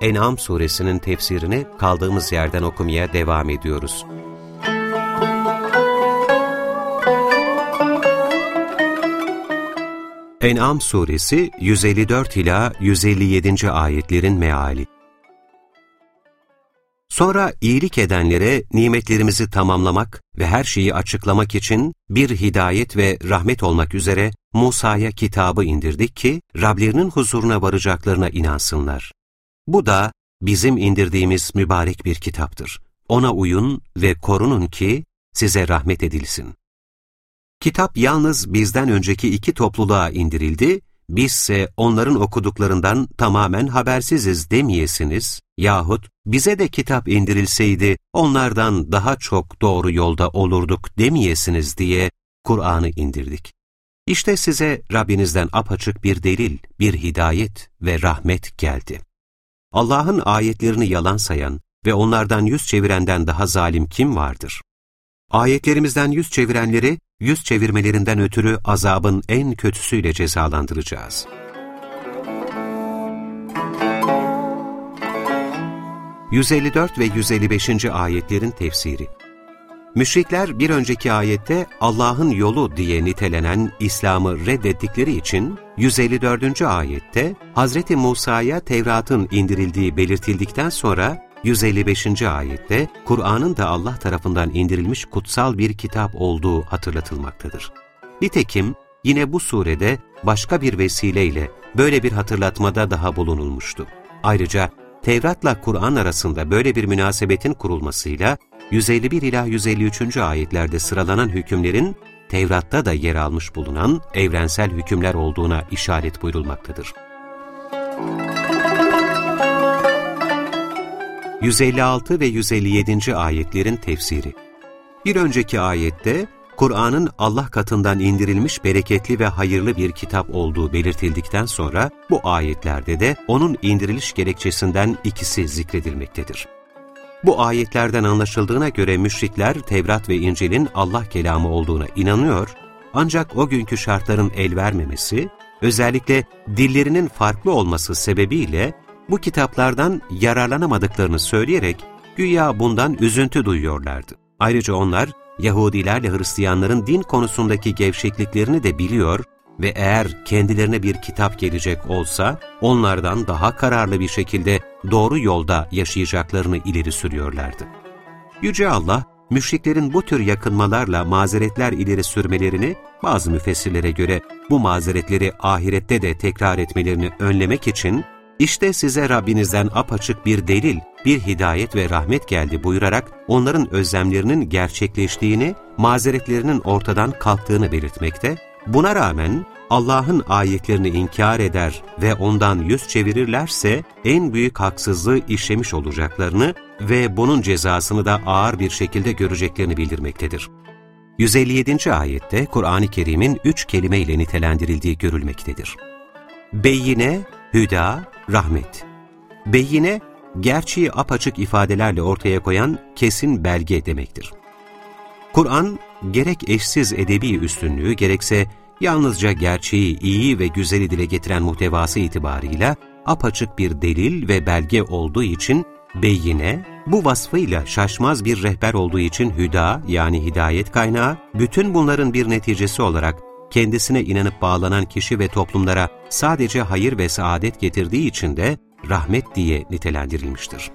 En'am suresinin tefsirini kaldığımız yerden okumaya devam ediyoruz. En'am suresi 154 ila 157. ayetlerin meali. Sonra iyilik edenlere nimetlerimizi tamamlamak ve her şeyi açıklamak için bir hidayet ve rahmet olmak üzere Musa'ya kitabı indirdik ki Rablerinin huzuruna varacaklarına inansınlar. Bu da bizim indirdiğimiz mübarek bir kitaptır. Ona uyun ve korunun ki size rahmet edilsin. Kitap yalnız bizden önceki iki topluluğa indirildi, bizse onların okuduklarından tamamen habersiziz demeyesiniz yahut bize de kitap indirilseydi onlardan daha çok doğru yolda olurduk demeyesiniz diye Kur'an'ı indirdik. İşte size Rabbinizden apaçık bir delil, bir hidayet ve rahmet geldi. Allah'ın ayetlerini yalan sayan ve onlardan yüz çevirenden daha zalim kim vardır? Ayetlerimizden yüz çevirenleri, yüz çevirmelerinden ötürü azabın en kötüsüyle cezalandıracağız. 154 ve 155. ayetlerin tefsiri Müşrikler bir önceki ayette Allah'ın yolu diye nitelenen İslam'ı reddettikleri için 154. ayette Hz. Musa'ya Tevrat'ın indirildiği belirtildikten sonra 155. ayette Kur'an'ın da Allah tarafından indirilmiş kutsal bir kitap olduğu hatırlatılmaktadır. Nitekim yine bu surede başka bir vesileyle böyle bir hatırlatmada daha bulunulmuştu. Ayrıca Tevrat'la Kur'an arasında böyle bir münasebetin kurulmasıyla 151 ila 153. ayetlerde sıralanan hükümlerin Tevrat'ta da yer almış bulunan evrensel hükümler olduğuna işaret buyurulmaktadır. 156 ve 157. ayetlerin tefsiri Bir önceki ayette, Kur'an'ın Allah katından indirilmiş bereketli ve hayırlı bir kitap olduğu belirtildikten sonra, bu ayetlerde de onun indiriliş gerekçesinden ikisi zikredilmektedir. Bu ayetlerden anlaşıldığına göre müşrikler Tevrat ve İncil'in Allah kelamı olduğuna inanıyor, ancak o günkü şartların el vermemesi, özellikle dillerinin farklı olması sebebiyle bu kitaplardan yararlanamadıklarını söyleyerek güya bundan üzüntü duyuyorlardı. Ayrıca onlar Yahudilerle Hristiyanların din konusundaki gevşekliklerini de biliyor ve eğer kendilerine bir kitap gelecek olsa onlardan daha kararlı bir şekilde doğru yolda yaşayacaklarını ileri sürüyorlardı. Yüce Allah, müşriklerin bu tür yakınmalarla mazeretler ileri sürmelerini, bazı müfessirlere göre bu mazeretleri ahirette de tekrar etmelerini önlemek için, işte size Rabbinizden apaçık bir delil, bir hidayet ve rahmet geldi buyurarak onların özlemlerinin gerçekleştiğini, mazeretlerinin ortadan kalktığını belirtmekte Buna rağmen Allah'ın ayetlerini inkar eder ve ondan yüz çevirirlerse en büyük haksızlığı işlemiş olacaklarını ve bunun cezasını da ağır bir şekilde göreceklerini bildirmektedir. 157. ayette Kur'an-ı Kerim'in üç kelime ile nitelendirildiği görülmektedir. Beyine, hüda, rahmet. Beyine, gerçeği apaçık ifadelerle ortaya koyan kesin belge demektir. Kur'an, gerek eşsiz edebi üstünlüğü gerekse yalnızca gerçeği iyi ve güzeli dile getiren muhtevası itibarıyla apaçık bir delil ve belge olduğu için beyine, bu vasfıyla şaşmaz bir rehber olduğu için hüda yani hidayet kaynağı, bütün bunların bir neticesi olarak kendisine inanıp bağlanan kişi ve toplumlara sadece hayır ve saadet getirdiği için de rahmet diye nitelendirilmiştir.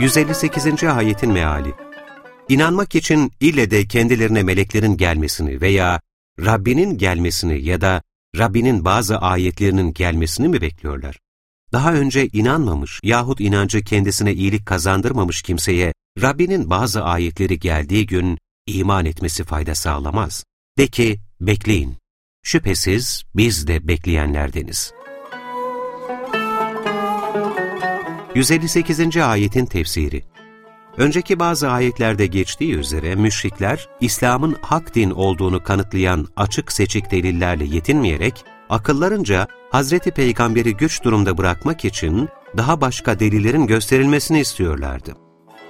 158. ayetin meali İnanmak için ille de kendilerine meleklerin gelmesini veya Rabbinin gelmesini ya da Rabbinin bazı ayetlerinin gelmesini mi bekliyorlar? Daha önce inanmamış yahut inancı kendisine iyilik kazandırmamış kimseye Rabbinin bazı ayetleri geldiği gün iman etmesi fayda sağlamaz. De ki, bekleyin. şüphesiz biz de bekleyenlerdeniz. 158. Ayetin Tefsiri Önceki bazı ayetlerde geçtiği üzere müşrikler, İslam'ın hak din olduğunu kanıtlayan açık seçik delillerle yetinmeyerek, akıllarınca Hazreti Peygamber'i güç durumda bırakmak için daha başka delillerin gösterilmesini istiyorlardı.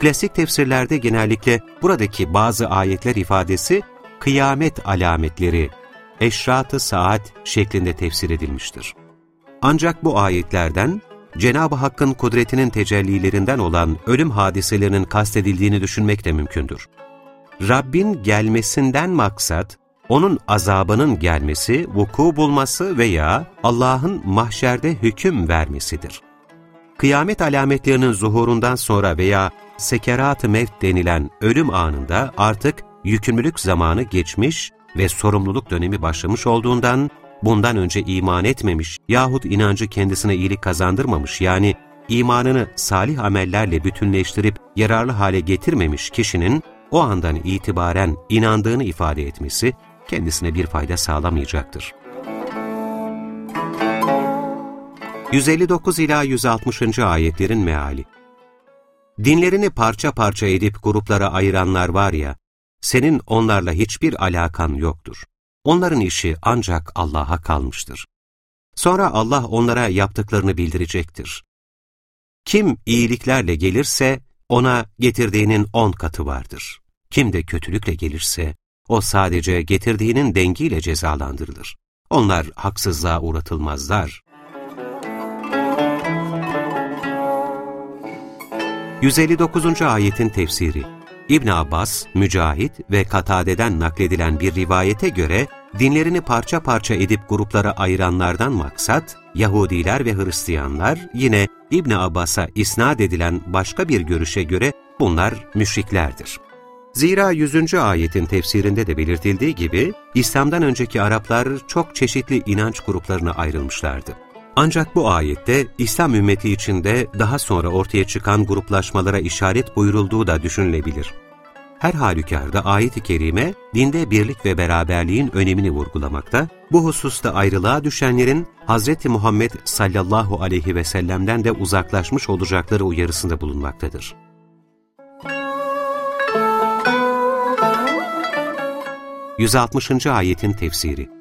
Klasik tefsirlerde genellikle buradaki bazı ayetler ifadesi kıyamet alametleri, eşrat-ı saat şeklinde tefsir edilmiştir. Ancak bu ayetlerden Cenab-ı Hakk'ın kudretinin tecellilerinden olan ölüm hadiselerinin kastedildiğini düşünmek de mümkündür. Rabbin gelmesinden maksat, onun azabının gelmesi, vuku bulması veya Allah'ın mahşerde hüküm vermesidir. Kıyamet alametlerinin zuhurundan sonra veya sekerat-ı mevt denilen ölüm anında artık yükümlülük zamanı geçmiş ve sorumluluk dönemi başlamış olduğundan bundan önce iman etmemiş yahut inancı kendisine iyilik kazandırmamış yani imanını salih amellerle bütünleştirip yararlı hale getirmemiş kişinin o andan itibaren inandığını ifade etmesi kendisine bir fayda sağlamayacaktır. 159 ila 160. ayetlerin meali Dinlerini parça parça edip gruplara ayıranlar var ya, senin onlarla hiçbir alakan yoktur. Onların işi ancak Allah'a kalmıştır. Sonra Allah onlara yaptıklarını bildirecektir. Kim iyiliklerle gelirse ona getirdiğinin on katı vardır. Kim de kötülükle gelirse o sadece getirdiğinin dengiyle cezalandırılır. Onlar haksızlığa uğratılmazlar. 159. ayetin tefsiri İbn Abbas, Mücahit ve Katade'den nakledilen bir rivayete göre dinlerini parça parça edip gruplara ayıranlardan maksat, Yahudiler ve Hristiyanlar yine İbn Abbas'a isnat edilen başka bir görüşe göre bunlar müşriklerdir. Zira 100. ayetin tefsirinde de belirtildiği gibi, İslam'dan önceki Araplar çok çeşitli inanç gruplarına ayrılmışlardı. Ancak bu ayette İslam ümmeti içinde daha sonra ortaya çıkan gruplaşmalara işaret buyurulduğu da düşünülebilir. Her halükarda ayet-i kerime dinde birlik ve beraberliğin önemini vurgulamakta, bu hususta ayrılığa düşenlerin Hz. Muhammed sallallahu aleyhi ve sellem'den de uzaklaşmış olacakları uyarısında bulunmaktadır. ...160. ayetin tefsiri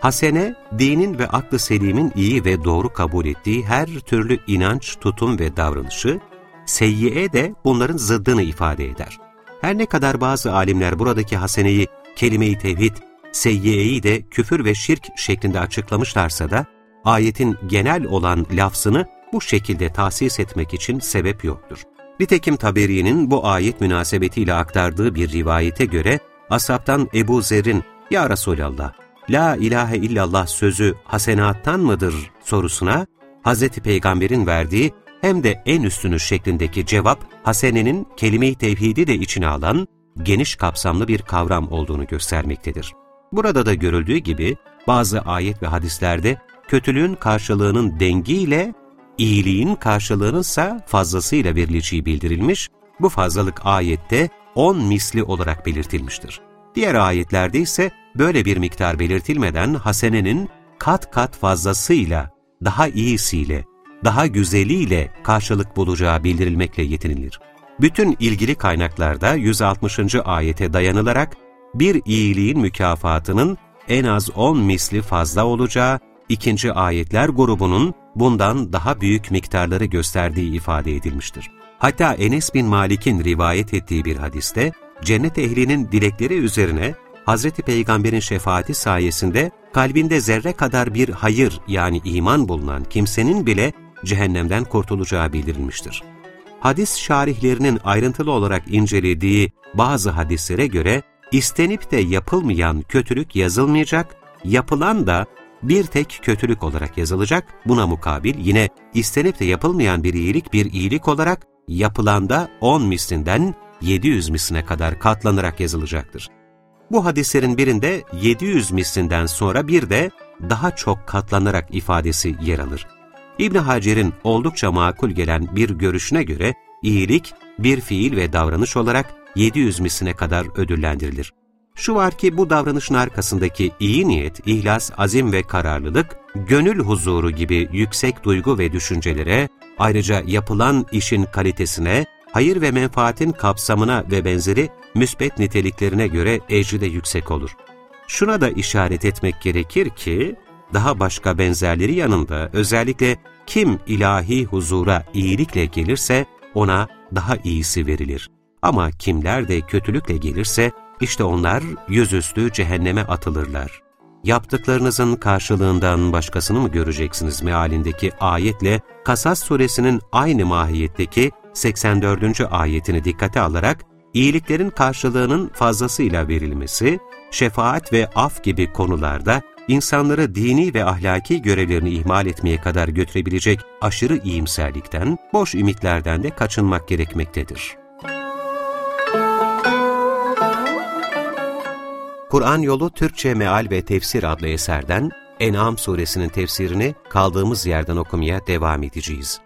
Hasene, dinin ve aklı selimin iyi ve doğru kabul ettiği her türlü inanç, tutum ve davranışı, seyyiye de bunların zıddını ifade eder. Her ne kadar bazı alimler buradaki haseneyi, kelime-i tevhid, seyyiyeyi de küfür ve şirk şeklinde açıklamışlarsa da, ayetin genel olan lafzını bu şekilde tahsis etmek için sebep yoktur. Nitekim Taberi'nin bu ayet münasebetiyle aktardığı bir rivayete göre, Asaptan Ebu Zer'in, ''Ya Resulallah, La ilahe illallah sözü hasenattan mıdır sorusuna Hz. Peygamber'in verdiği hem de en üstünü şeklindeki cevap hasenenin kelime-i tevhidi de içine alan geniş kapsamlı bir kavram olduğunu göstermektedir. Burada da görüldüğü gibi bazı ayet ve hadislerde kötülüğün karşılığının dengiyle iyiliğin karşılığının ise fazlasıyla verileceği bildirilmiş, bu fazlalık ayette on misli olarak belirtilmiştir. Diğer ayetlerde ise böyle bir miktar belirtilmeden hasenenin kat kat fazlasıyla, daha iyisiyle, daha güzeliyle karşılık bulacağı bildirilmekle yetinilir. Bütün ilgili kaynaklarda 160. ayete dayanılarak bir iyiliğin mükafatının en az 10 misli fazla olacağı, ikinci ayetler grubunun bundan daha büyük miktarları gösterdiği ifade edilmiştir. Hatta Enes bin Malik'in rivayet ettiği bir hadiste, cennet ehlinin dilekleri üzerine Hz. Peygamber'in şefaati sayesinde kalbinde zerre kadar bir hayır yani iman bulunan kimsenin bile cehennemden kurtulacağı bildirilmiştir. Hadis şarihlerinin ayrıntılı olarak incelediği bazı hadislere göre istenip de yapılmayan kötülük yazılmayacak, yapılan da bir tek kötülük olarak yazılacak, buna mukabil yine istenip de yapılmayan bir iyilik bir iyilik olarak yapılanda 10 mislinden 700 misline kadar katlanarak yazılacaktır. Bu hadislerin birinde 700 mislinden sonra bir de daha çok katlanarak ifadesi yer alır. İbn Hacer'in oldukça makul gelen bir görüşüne göre iyilik bir fiil ve davranış olarak 700 misline kadar ödüllendirilir. Şu var ki bu davranışın arkasındaki iyi niyet, ihlas, azim ve kararlılık, gönül huzuru gibi yüksek duygu ve düşüncelere, ayrıca yapılan işin kalitesine, hayır ve menfaatin kapsamına ve benzeri müsbet niteliklerine göre ecri de yüksek olur. Şuna da işaret etmek gerekir ki, daha başka benzerleri yanında özellikle kim ilahi huzura iyilikle gelirse ona daha iyisi verilir. Ama kimler de kötülükle gelirse işte onlar yüzüstü cehenneme atılırlar. Yaptıklarınızın karşılığından başkasını mı göreceksiniz mealindeki ayetle Kasas suresinin aynı mahiyetteki 84. ayetini dikkate alarak iyiliklerin karşılığının fazlasıyla verilmesi, şefaat ve af gibi konularda insanları dini ve ahlaki görevlerini ihmal etmeye kadar götürebilecek aşırı iyimserlikten, boş ümitlerden de kaçınmak gerekmektedir. Kur'an Yolu Türkçe Meal ve Tefsir adlı eserden En'am suresinin tefsirini kaldığımız yerden okumaya devam edeceğiz.